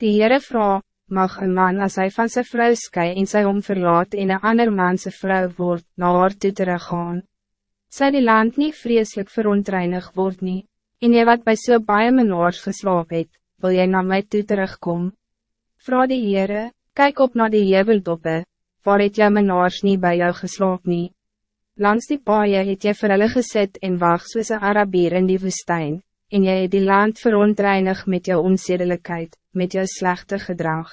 Die Heere vraag, mag een man als hij van zijn vrouw skei en sy om verlaat en een ander man sy vrou word, na haar toe teruggaan. Sy die land niet vreselijk verontreinig word nie, en jy wat bij so baie menaars geslaap het, wil jy na my toe terugkom? Vra die Heere, kyk op na die heveltoppe, waar het jy menaars nie bij jou geslaap nie? Langs die paaie het jy vir hulle gesit en wacht soos een Arabier in die woestijn, en jy het die land verontreinig met jou onzedelijkheid, met jou slechte gedrag.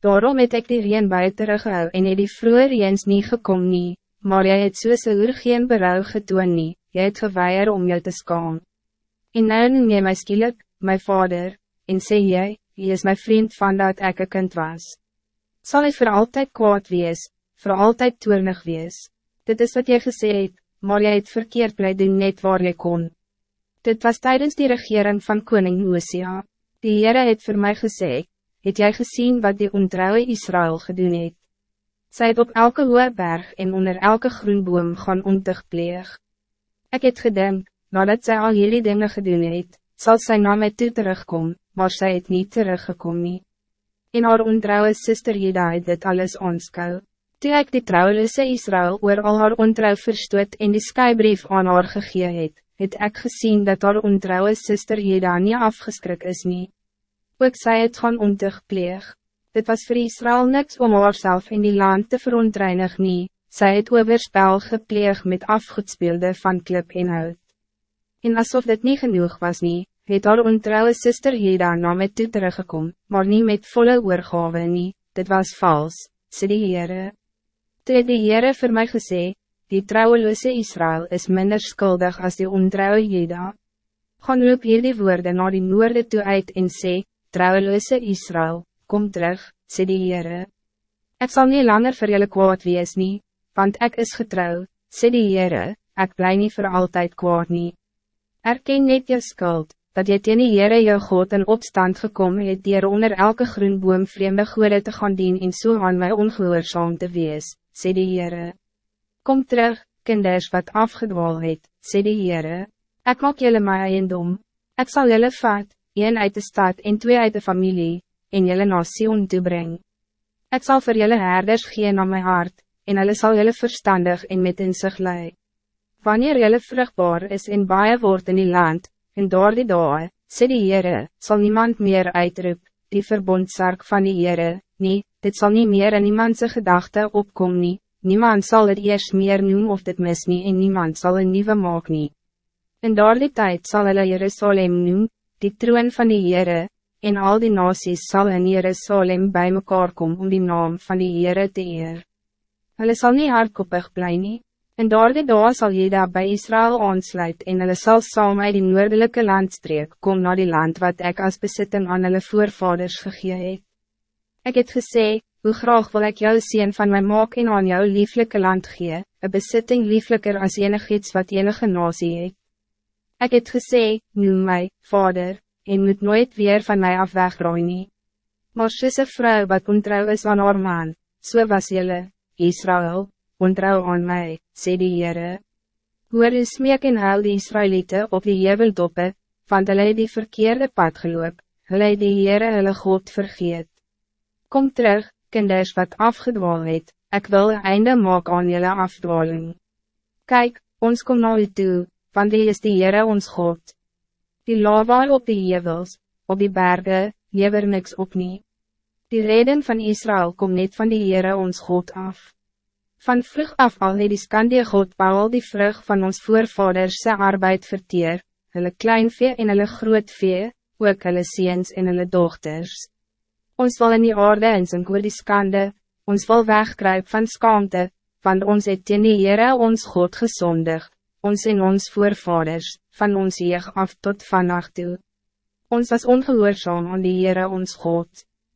Daarom het ek die reen buiten teruggehou en het die vroeger reens nie gekom nie, maar jy het soos een oer geen berouw getoon nie, jy het geweier om jou te skaam. En nou noem jy my skielik, my vader, en sê jy, jy is my vriend van dat ek een kind was. Zal ik voor altijd kwaad wees, voor altijd toernig wees? Dit is wat jy gesê het, maar jy het verkeerd bly doen net waar jy kon. Dit was tijdens die regering van koning Oosia. Die Heere het voor mij gezegd, het jij gezien wat die ontrouwe Israël gedoen het. Zij het op elke hoge berg en onder elke groenboom gaan ontig pleeg. Ik het gedink, nadat zij al jullie dingen gedoen het, zal zij naar mij toe terugkomen, maar zij het niet teruggekomen. Nie. In haar ontrouwe sister Jeda het dit alles aanskou. Toe ek die trouwlose Israël oor al haar ontrouw verstoot en die skybrief aan haar gegee het, het ek gezien dat haar ontrouwe sister Jeda nie afgeskrik is nie. Ook sy het gaan ontig pleeg. Dit was voor Israël niks om haarself in die land te verontreinig nie, sy het overspel gepleeg met afgoedspeelde van klip en hout. En alsof dit niet genoeg was nie, het haar ontrouwe sister Jeda na my toe teruggekom, maar niet met volle oorgave nie, dit was vals, sê die Heere. Toe het die Heere vir my gesê, die trouweloze Israël is minder schuldig als die ontrouwe Jeda. Gaan roep hier die woorden naar die noorde toe uit en sê, trouweloze Israël, kom terug, sê die Heere. Ek sal nie langer vir julle kwaad wees nie, want ek is getrouw, sê die Heere, ek bly nie voor altijd kwaad nie. Erken net je skuld, dat jy teen die Heere jou God in opstand gekomen het dier onder elke groen boom vreemde goede te gaan dien en so aan my ongehoorzaam te wees, sê die Heere. Kom terug, kinders wat afgedwaal het, sê die Heere. Ek maak jylle my eiendom. Ek sal jylle vat, een uit de stad en twee uit de familie, en jylle na Sion toebreng. Ek sal vir jylle herders gee na my hart, en hulle sal jylle verstandig en met in sig lei. Wanneer jylle vruchtbaar is en baie word in die land, en door die dae, sê die Heere, sal niemand meer uitroep, die verbondsark van die Heere, nie, dit zal niet meer in niemandse gedachte opkom nie, Niemand zal het eerst meer noem of dit mis nie en niemand zal een nieuwe maak nie. In daardie tijd zal hulle Jerusalem noem, die troon van die Heere, en al die nasies zal in Jerusalem bij mekaar komen om die naam van die Heere te eer. Hulle sal nie hardkoppig bly nie, en daardie dag sal jy daar by Israël aansluit en hulle sal saam uit die noordelijke landstreek kom naar die land wat ik als bezitting aan hulle voorvaders gegee het. Ek het gesê, hoe graag wil ik jou zien van mijn maak en aan jou lieflijke land gee, een bezitting lieflijker als enig iets wat enige nasie het. Ek het gesê, noem my, vader, en moet nooit weer van mij af wegraai nie. Maar soos een vrou wat ontrouw is aan haar man, so was jylle, Israël, ontrouw aan mij, sê die Heere. Hoor is smeek en huil die Israëlieten op die jebeldoppe, want hulle het die verkeerde pad geloop, hulle het die Heere hulle God vergeet. Kom terug, kinders wat afgedwaal het, ek wil een einde maak aan jullie afdwaling. Kijk, ons kom nou toe, want die is die Heere ons God. Die lava op die hevels, op die bergen, lever niks op nie. Die reden van Israël kom net van die Heere ons God af. Van vrug af al het die skandie God al die vrug van ons voorvaders sy arbeid verteer, hulle kleinvee en hulle grootvee, ook hulle seens en hulle dochters. Ons wil in die aarde en sink oor die skande, ons wil wegkruip van skaamte, want ons het teen die Heere ons God gezondig, ons en ons voorvaders, van ons jeug af tot vannacht toe. Ons was ongehoorzaam aan die Heere ons God.